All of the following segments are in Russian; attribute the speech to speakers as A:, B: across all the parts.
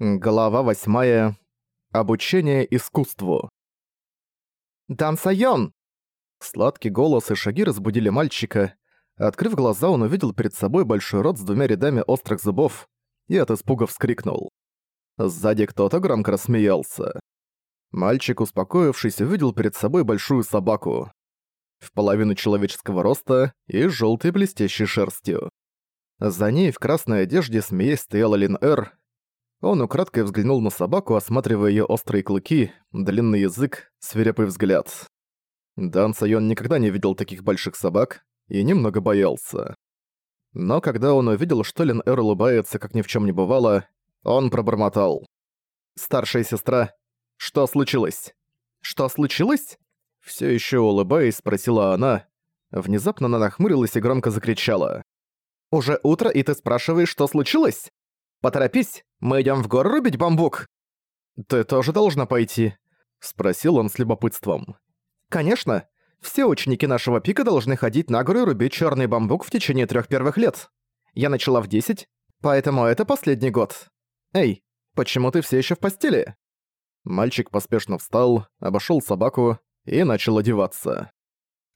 A: Глава восьмая. Обучение искусству. «Дан Сайон!» Сладкий голос и шаги разбудили мальчика. Открыв глаза, он увидел перед собой большой рот с двумя рядами острых зубов и от испуга вскрикнул. Сзади кто-то громко рассмеялся. Мальчик, успокоившись, увидел перед собой большую собаку. В половину человеческого роста и с жёлтой блестящей шерстью. За ней в красной одежде смеясь стояла Лин Эр, он украдкой взглянул на собаку, осматривая её острые клыки, длинный язык, свирепый взгляд. Дан Сайон никогда не видел таких больших собак и немного боялся. Но когда он увидел, что Лин Эр улыбается, как ни в чём не бывало, он пробормотал. «Старшая сестра, что случилось?» «Что случилось?» Всё ещё улыбаясь, спросила она. Внезапно она нахмурилась и громко закричала. «Уже утро, и ты спрашиваешь, что случилось? Поторопись, мы идем в гору рубить бамбук!» «Ты тоже должна пойти?» — спросил он с любопытством. «Конечно. Все ученики нашего пика должны ходить на гору и рубить черный бамбук в течение трех первых лет. Я начала в 10, поэтому это последний год. Эй, почему ты все еще в постели?» Мальчик поспешно встал, обошел собаку и начал одеваться.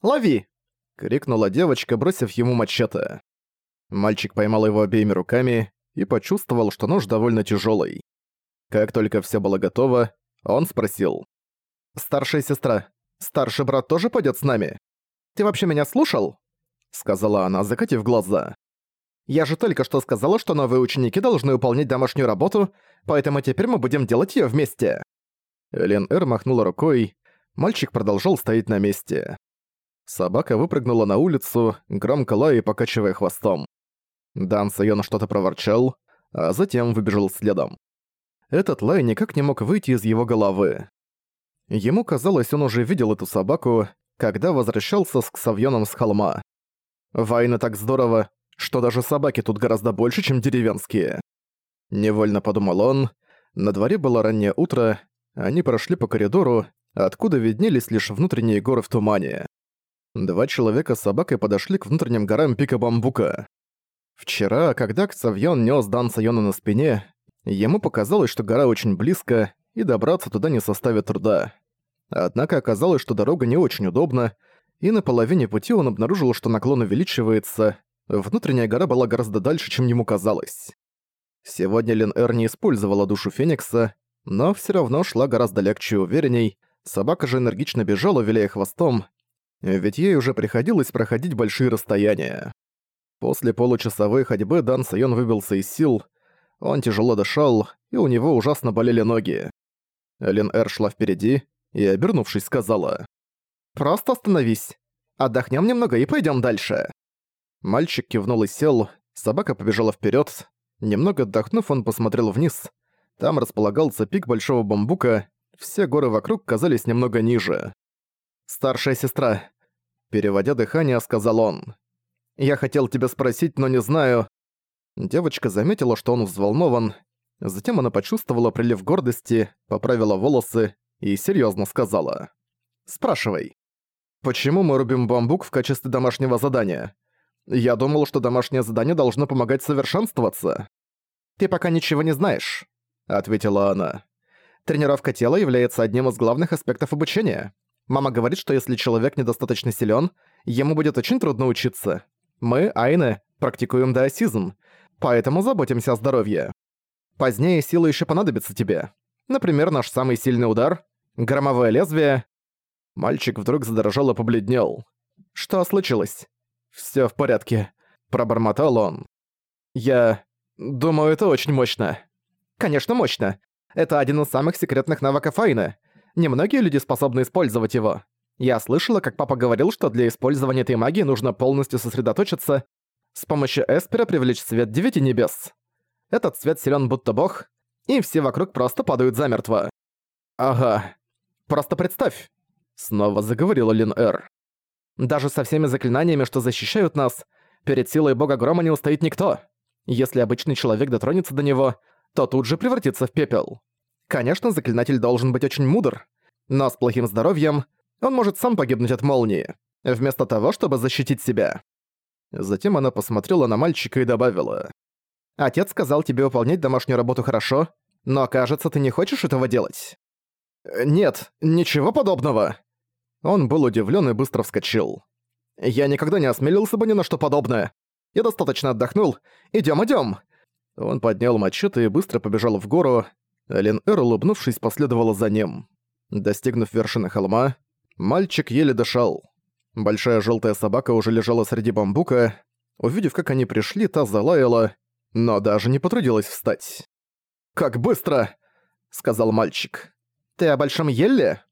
A: «Лови!» — крикнула девочка, бросив ему мачете. Мальчик поймал его обеими руками и почувствовал, что нож довольно тяжелый. Как только все было готово, он спросил. «Старшая сестра, старший брат тоже пойдет с нами? Ты вообще меня слушал?» Сказала она, закатив глаза. «Я же только что сказала, что новые ученики должны выполнять домашнюю работу, поэтому теперь мы будем делать ее вместе». Лен Эр махнула рукой, мальчик продолжал стоять на месте. Собака выпрыгнула на улицу, громко лая и покачивая хвостом. Дан Сайон что-то проворчал, а затем выбежал следом. Этот лай никак не мог выйти из его головы. Ему казалось, он уже видел эту собаку, когда возвращался с Ксавьоном с холма. Война так здорово, что даже собаки тут гораздо больше, чем деревенские. Невольно подумал он. На дворе было раннее утро, они прошли по коридору, откуда виднелись лишь внутренние горы в тумане. Два человека с собакой подошли к внутренним горам пика бамбука. Вчера, когда Ксавьон нёс Дан Сайона на спине, ему показалось, что гора очень близко, и добраться туда не составит труда. Однако оказалось, что дорога не очень удобна, и на половине пути он обнаружил, что наклон увеличивается, внутренняя гора была гораздо дальше, чем ему казалось. Сегодня Лин Эр не использовала душу Феникса, но всё равно шла гораздо легче и уверенней, собака же энергично бежала, виляя хвостом, ведь ей уже приходилось проходить большие расстояния. После получасовой ходьбы Дан Сайон выбился из сил, он тяжело дышал, и у него ужасно болели ноги. Лин Эр шла впереди и, обернувшись, сказала. «Просто остановись. Отдохнем немного и пойдем дальше». Мальчик кивнул и сел, собака побежала вперед. Немного отдохнув, он посмотрел вниз. Там располагался пик большого бамбука, все горы вокруг казались немного ниже. «Старшая сестра», переводя дыхание, сказал он. Я хотел тебя спросить, но не знаю...» Девочка заметила, что он взволнован. Затем она почувствовала прилив гордости, поправила волосы и серьезно сказала. «Спрашивай. Почему мы рубим бамбук в качестве домашнего задания? Я думал, что домашнее задание должно помогать совершенствоваться». «Ты пока ничего не знаешь», — ответила она. «Тренировка тела является одним из главных аспектов обучения. Мама говорит, что если человек недостаточно силен, ему будет очень трудно учиться. Мы, Айны, практикуем даосизм, поэтому заботимся о здоровье. Позднее сила еще понадобится тебе. Например, наш самый сильный удар — громовое лезвие. Мальчик вдруг задрожал и побледнел. Что случилось? Все в порядке», — пробормотал он. «Я... думаю, это очень мощно». «Конечно, мощно. Это один из самых секретных навыков Айны. Немногие люди способны использовать его. Я слышала, как папа говорил, что для использования этой магии нужно полностью сосредоточиться, с помощью Эспера привлечь свет девяти небес. Этот свет силен будто бог, и все вокруг просто падают замертво. Ага. Просто представь. Снова заговорила Лин Эр. Даже со всеми заклинаниями, что защищают нас, перед силой бога грома не устоит никто. Если обычный человек дотронется до него, то тут же превратится в пепел. Конечно, заклинатель должен быть очень мудр, но с плохим здоровьем он может сам погибнуть от молнии, вместо того, чтобы защитить себя. Затем она посмотрела на мальчика и добавила. «Отец сказал тебе выполнять домашнюю работу хорошо, Но кажется, ты не хочешь этого делать?» «Нет, ничего подобного!» Он был удивлен и быстро вскочил. «Я никогда не осмелился бы ни на что подобное. Я достаточно отдохнул. Идём, идём!» Он поднял мачете и быстро побежал в гору. Лин Эр, улыбнувшись, последовала за ним. Достигнув вершины холма, мальчик еле дышал. Большая желтая собака уже лежала среди бамбука. Увидев, как они пришли, та залаяла, но даже не потрудилась встать. «Как быстро!» — сказал мальчик. «Ты о Большом Елле?»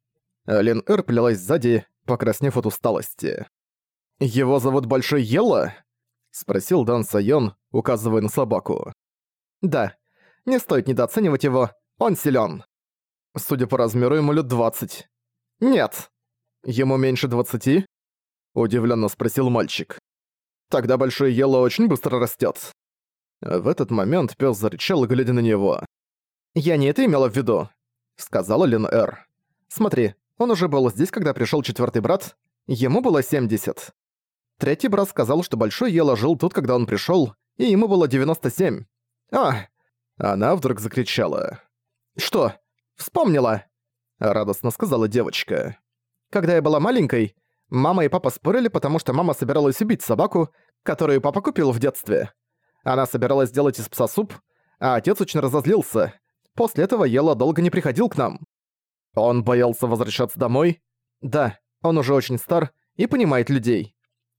A: Лин Эр плелась сзади, покраснев от усталости. «Его зовут Большой Елла?» — спросил Дан Сайон, указывая на собаку. «Да, не стоит недооценивать его, он силен. Судя по размеру, ему лет двадцать. Нет. Ему меньше двадцати? Удивленно спросил мальчик. Тогда Большой Елло очень быстро растет. В этот момент пес зарычал, глядя на него. «Я не это имела в виду», — сказала Лин Эр. «Смотри, он уже был здесь, когда пришел четвертый брат. Ему было 70. Третий брат сказал, что Большой Ело жил тут, когда он пришел, и ему было 97. А! Она вдруг закричала. «Что? Вспомнила!» — радостно сказала девочка. «Когда я была маленькой, мама и папа спорили, потому что мама собиралась убить собаку, которую папа купил в детстве. Она собиралась сделать из пса суп, а отец очень разозлился. После этого Ела долго не приходил к нам. Он боялся возвращаться домой? Да, он уже очень стар и понимает людей.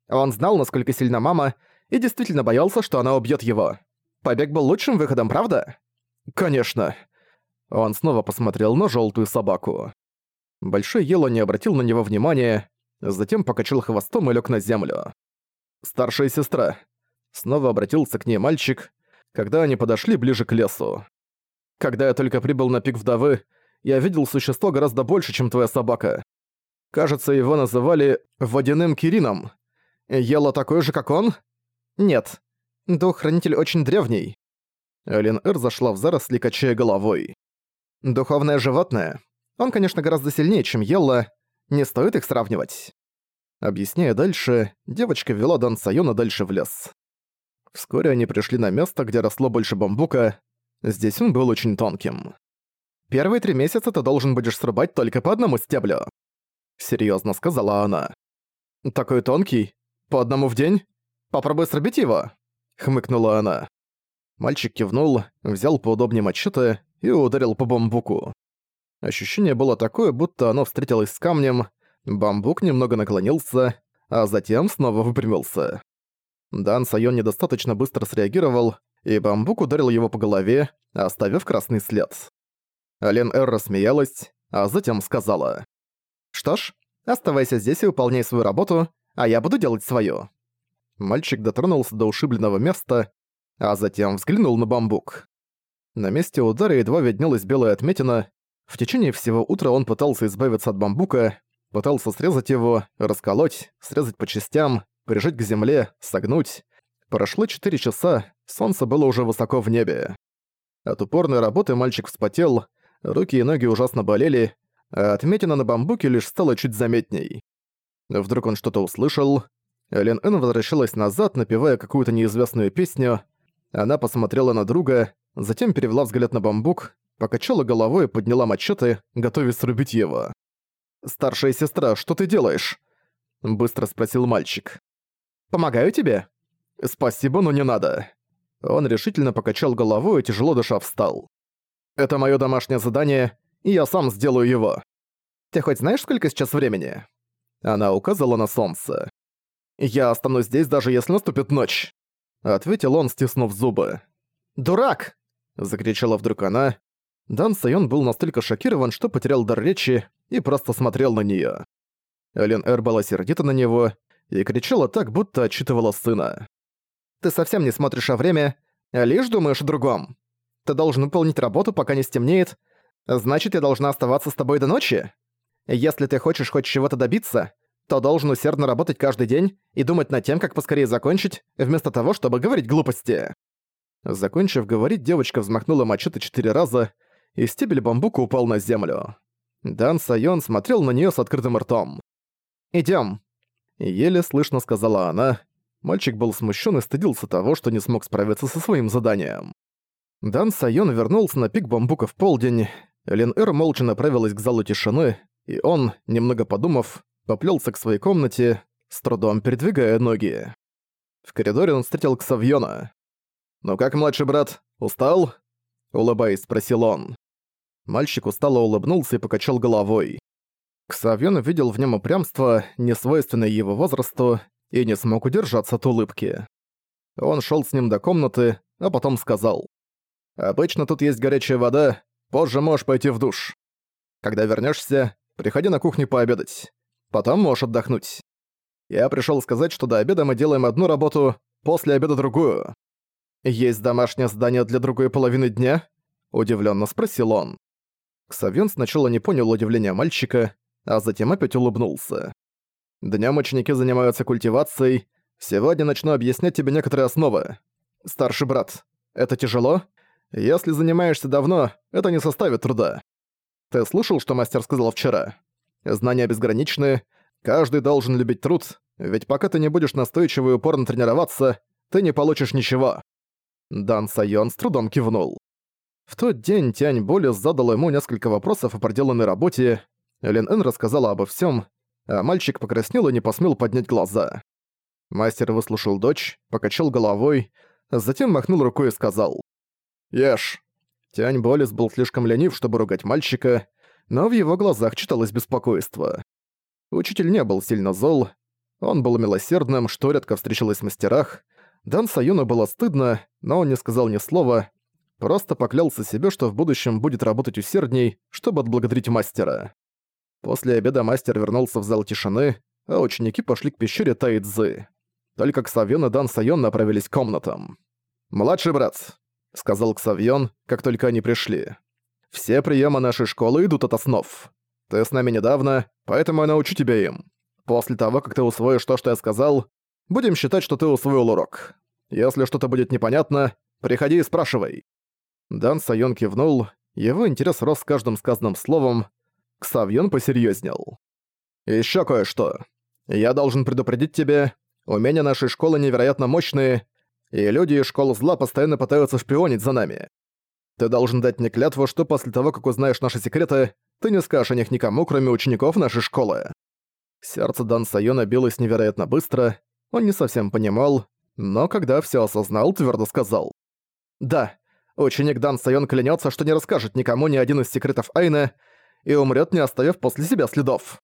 A: Он знал, насколько сильна мама, и действительно боялся, что она убьет его. Побег был лучшим выходом, правда? Конечно. Он снова посмотрел на желтую собаку. Большой Ело не обратил на него внимания, затем покачал хвостом и лег на землю. «Старшая сестра». Снова обратился к ней мальчик, когда они подошли ближе к лесу. «Когда я только прибыл на пик вдовы, я видел существо гораздо больше, чем твоя собака. Кажется, его называли водяным кирином. Ело такой же, как он? Нет. Дух-хранитель очень древний. Элин Эр зашла в заросли, качая головой. Духовное животное. Он, конечно, гораздо сильнее, чем Елла. Не стоит их сравнивать. Объясняя дальше, девочка вела Дан Сайона дальше в лес. Вскоре они пришли на место, где росло больше бамбука. Здесь он был очень тонким. «Первые три месяца ты должен будешь срубать только по одному стеблю», — серьезно сказала она. «Такой тонкий? «По одному в день? Попробуй срубить его!» — хмыкнула она. Мальчик кивнул, взял поудобнее мачете и ударил по бамбуку. Ощущение было такое, будто оно встретилось с камнем, бамбук немного наклонился, а затем снова выпрямился. Дан Сайон недостаточно быстро среагировал, и бамбук ударил его по голове, оставив красный след. Лен Эр рассмеялась, а затем сказала. «Что ж, оставайся здесь и выполняй свою работу, а я буду делать своё». Мальчик дотронулся до ушибленного места, а затем взглянул на бамбук. На месте удара едва виднелась белая отметина. В течение всего утра он пытался избавиться от бамбука, пытался срезать его, расколоть, срезать по частям, прижать к земле, согнуть. Прошло 4 часа, солнце было уже высоко в небе. От упорной работы мальчик вспотел, руки и ноги ужасно болели, а отметина на бамбуке лишь стала чуть заметней. Вдруг он что-то услышал. Лен Эн возвращалась назад, напевая какую-то неизвестную песню. Она посмотрела на друга, затем перевела взгляд на бамбук, покачала головой и подняла мачете, готовясь срубить его. «Старшая сестра, что ты делаешь?» — быстро спросил мальчик. «Помогаю тебе?» «Спасибо, но не надо». Он решительно покачал головой и тяжело дыша встал. «Это моё домашнее задание, и я сам сделаю его. Ты хоть знаешь, сколько сейчас времени?» Она указала на солнце. «Я останусь здесь, даже если наступит ночь», — ответил он, стиснув зубы. «Дурак!» — закричала вдруг она. Дан Сайон был настолько шокирован, что потерял дар речи и просто смотрел на неё. Элен Эр была сердита на него и кричала так, будто отчитывала сына. «Ты совсем не смотришь о время, а лишь думаешь о другом. Ты должен выполнить работу, пока не стемнеет. Значит, я должна оставаться с тобой до ночи?» Если ты хочешь хоть чего-то добиться, то должен усердно работать каждый день и думать над тем, как поскорее закончить, вместо того, чтобы говорить глупости». Закончив говорить, девочка взмахнула мачете четыре раза, и стебель бамбука упал на землю. Дан Сайон смотрел на неё с открытым ртом. «Идём», — еле слышно сказала она. Мальчик был смущен и стыдился того, что не смог справиться со своим заданием. Дан Сайон вернулся на пик бамбука в полдень, Лин Эр молча направилась к залу тишины, и он, немного подумав, поплелся к своей комнате, с трудом передвигая ноги. В коридоре он встретил Ксавьона. «Ну как, младший брат, устал?» Улыбаясь, спросил он. Мальчик устало улыбнулся и покачал головой. Ксавьон видел в нем упрямство, несвойственное его возрасту, и не смог удержаться от улыбки. Он шел с ним до комнаты, а потом сказал. «Обычно тут есть горячая вода, позже можешь пойти в душ. Когда вернешься, приходи на кухню пообедать. Потом можешь отдохнуть. Я пришел сказать, что до обеда мы делаем одну работу, после обеда другую. Есть домашнее задание для другой половины дня?» Удивленно спросил он. Ксавьон сначала не понял удивления мальчика, а затем опять улыбнулся. Днем ученики занимаются культивацией. Сегодня начну объяснять тебе некоторые основы. Старший брат, это тяжело? Если занимаешься давно, это не составит труда. Ты слышал, что мастер сказал вчера? Знания безграничны, каждый должен любить труд, ведь пока ты не будешь настойчиво и упорно тренироваться, ты не получишь ничего. Дан Сайон с трудом кивнул. В тот день Тянь Болес задал ему несколько вопросов о проделанной работе. Лин Эн рассказала обо всем, а мальчик покраснел и не посмел поднять глаза. Мастер выслушал дочь, покачал головой, затем махнул рукой и сказал «Ешь». Тянь Болис был слишком ленив, чтобы ругать мальчика, но в его глазах читалось беспокойство. Учитель не был сильно зол, он был милосердным, что редко встречалось в мастерах. Дан Саюну было стыдно, но он не сказал ни слова, просто поклялся себе, что в будущем будет работать усердней, чтобы отблагодарить мастера. После обеда мастер вернулся в зал тишины, а ученики пошли к пещере Тайцзы. Только Ксавьон и Дан Сайон направились к комнатам. «Младший брат», — сказал Ксавьон, как только они пришли. «Все приемы нашей школы идут от основ. Ты с нами недавно, поэтому я научу тебя им. После того, как ты усвоишь то, что я сказал, будем считать, что ты усвоил урок. Если что-то будет непонятно, приходи и спрашивай». Дан Сайон кивнул, его интерес рос с каждым сказанным словом, Ксавьон посерьезнел. Еще кое-что. Я должен предупредить тебя, умения нашей школы невероятно мощные, и люди из школы зла постоянно пытаются шпионить за нами. Ты должен дать мне клятву, что после того, как узнаешь наши секреты, ты не скажешь о них никому, кроме учеников нашей школы». Сердце Дан Сайона билось невероятно быстро, он не совсем понимал, но когда все осознал, твердо сказал. «Да, ученик Дан Сайон клянется, что не расскажет никому ни один из секретов Айна, и умрет, не оставив после себя следов».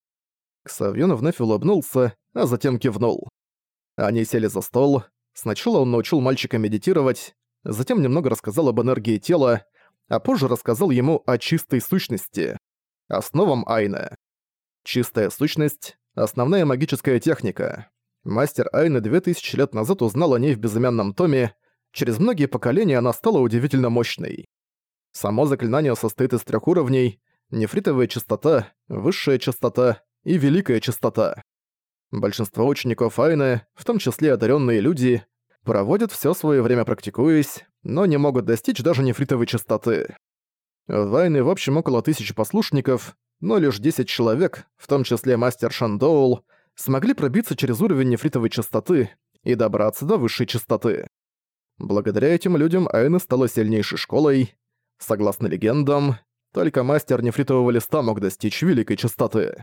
A: Ксавьон вновь улыбнулся, а затем кивнул. Они сели за стол. Сначала он научил мальчика медитировать, затем немного рассказал об энергии тела, а позже рассказал ему о чистой сущности, основам Айна. Чистая сущность — основная магическая техника. Мастер Айны 2000 лет назад узнал о ней в безымянном томе, через многие поколения она стала удивительно мощной. Само заклинание состоит из трех уровней, нефритовая частота, высшая частота и великая частота. Большинство учеников Айны, в том числе одаренные люди, проводят все свое время практикуясь, но не могут достичь даже нефритовой частоты. В Айне в общем около тысячи послушников, но лишь 10 человек, в том числе мастер Шандоул, смогли пробиться через уровень нефритовой частоты и добраться до высшей частоты. Благодаря этим людям Айна стала сильнейшей школой. Согласно легендам, только мастер нефритового листа мог достичь великой частоты.